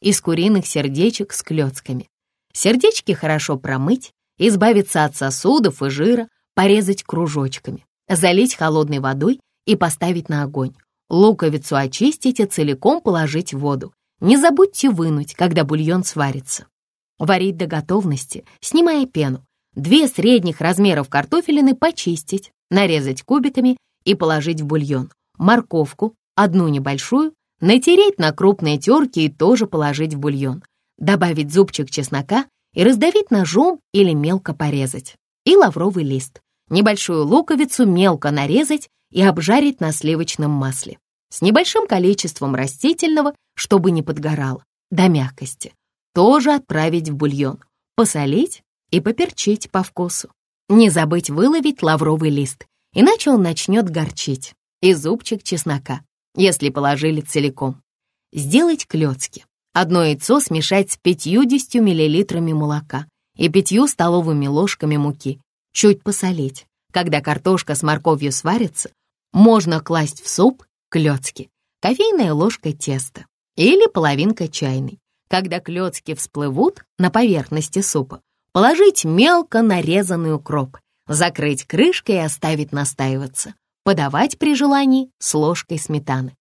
из куриных сердечек с клетками. Сердечки хорошо промыть, избавиться от сосудов и жира, порезать кружочками, залить холодной водой и поставить на огонь. Луковицу очистить и целиком положить в воду. Не забудьте вынуть, когда бульон сварится. Варить до готовности, снимая пену. Две средних размеров картофелины почистить, нарезать кубиками и положить в бульон. Морковку, одну небольшую, натереть на крупной терке и тоже положить в бульон. Добавить зубчик чеснока и раздавить ножом или мелко порезать. И лавровый лист. Небольшую луковицу мелко нарезать и обжарить на сливочном масле. С небольшим количеством растительного, чтобы не подгорало, до мягкости. Тоже отправить в бульон, посолить и поперчить по вкусу. Не забыть выловить лавровый лист, иначе он начнет горчить. И зубчик чеснока, если положили целиком. Сделать клёцки. Одно яйцо смешать с 50 мл молока и 5 столовыми ложками муки. Чуть посолить. Когда картошка с морковью сварится, можно класть в суп клёцки, кофейная ложка теста или половинка чайной. Когда клёцки всплывут на поверхности супа, положить мелко нарезанный укроп, закрыть крышкой и оставить настаиваться. Подавать при желании с ложкой сметаны.